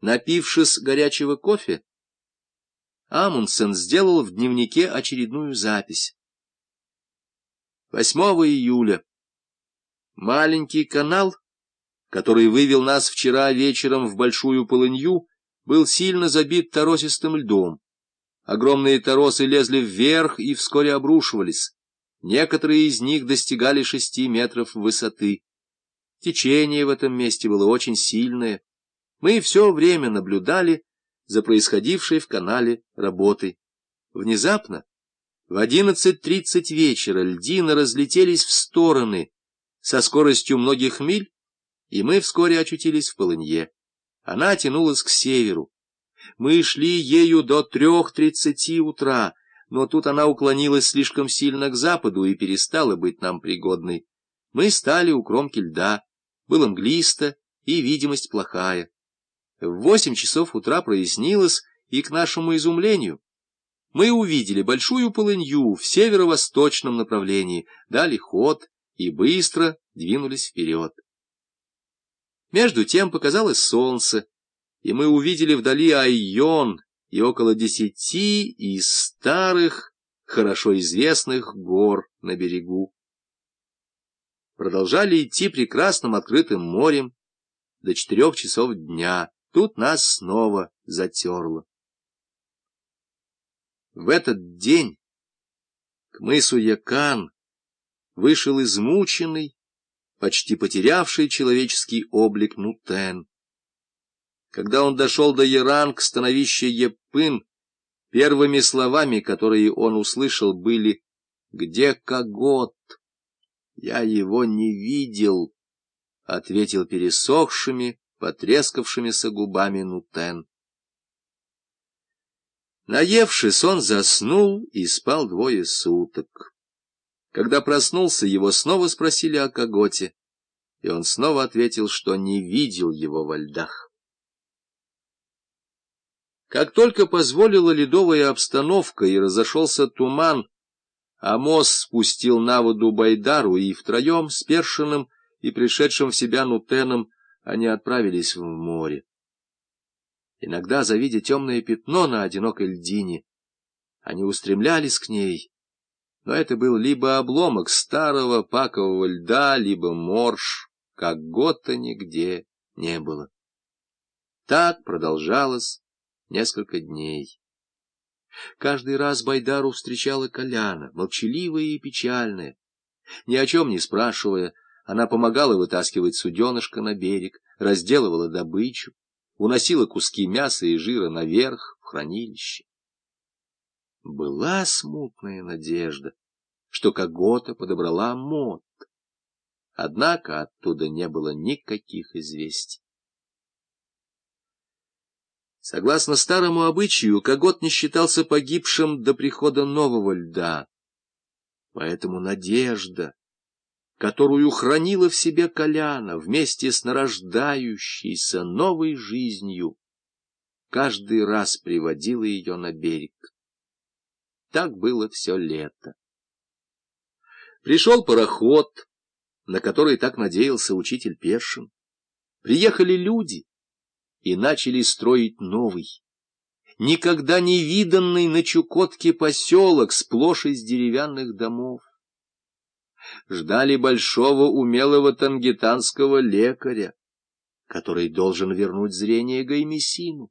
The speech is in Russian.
Напившись горячего кофе, Амундсен сделал в дневнике очередную запись. 8 июля. Маленький канал, который вывел нас вчера вечером в Большую Полынью, был сильно забит торосистым льдом. Огромные торосы лезли вверх и вскоре обрушивались. Некоторые из них достигали шести метров высоты. Течение в этом месте было очень сильное. Мы все время наблюдали за происходившей в канале работой. Внезапно, в 11.30 вечера, льдины разлетелись в стороны со скоростью многих миль, и мы вскоре очутились в полынье. Она тянулась к северу. Мы шли ею до трех тридцати утра, но тут она уклонилась слишком сильно к западу и перестала быть нам пригодной. Мы стали у кромки льда. Было мглисто, и видимость плохая. В восемь часов утра прояснилось, и, к нашему изумлению, мы увидели большую полынью в северо-восточном направлении, дали ход и быстро двинулись вперед. Между тем показалось солнце, и мы увидели вдали Айон и около десяти из старых, хорошо известных гор на берегу. Продолжали идти прекрасным открытым морем до четырех часов дня. Тут нас снова затерло. В этот день к мысу Якан вышел измученный, почти потерявший человеческий облик Нутен. Когда он дошел до Яранг, становища Епын, первыми словами, которые он услышал, были «Где Когот?» «Я его не видел», — ответил пересохшими, потрескавшимися губами Нутен. Наевшись, он заснул и спал двое суток. Когда проснулся, его снова спросили о Коготе, и он снова ответил, что не видел его во льдах. Как только позволила ледовая обстановка и разошелся туман, Амос спустил на воду Байдару, и втроем с Першиным и пришедшим в себя Нутеном они отправились в море. Иногда, завидя темное пятно на одинокой льдине, они устремлялись к ней, но это был либо обломок старого пакового льда, либо морж, как год-то нигде не было. Так продолжалось несколько дней. Каждый раз Байдару встречала Коляна, молчаливая и печальная. Ни о чем не спрашивая, она помогала вытаскивать суденышко на берег, разделывала добычу, уносила куски мяса и жира наверх, в хранилище. Была смутная надежда, что Когота подобрала мод. Однако оттуда не было никаких известий. Согласно старому обычаю, Когот не считался погибшим до прихода нового льда. Поэтому надежда, которую хранила в себе Коляна вместе с нарождающейся новой жизнью, каждый раз приводила ее на берег. Так было все лето. Пришел пароход, на который так надеялся учитель Першин. Приехали люди и начали строить новый, никогда не виданный на Чукотке поселок сплошь из деревянных домов. Ждали большого умелого тангитанского лекаря, который должен вернуть зрение Гаймесину.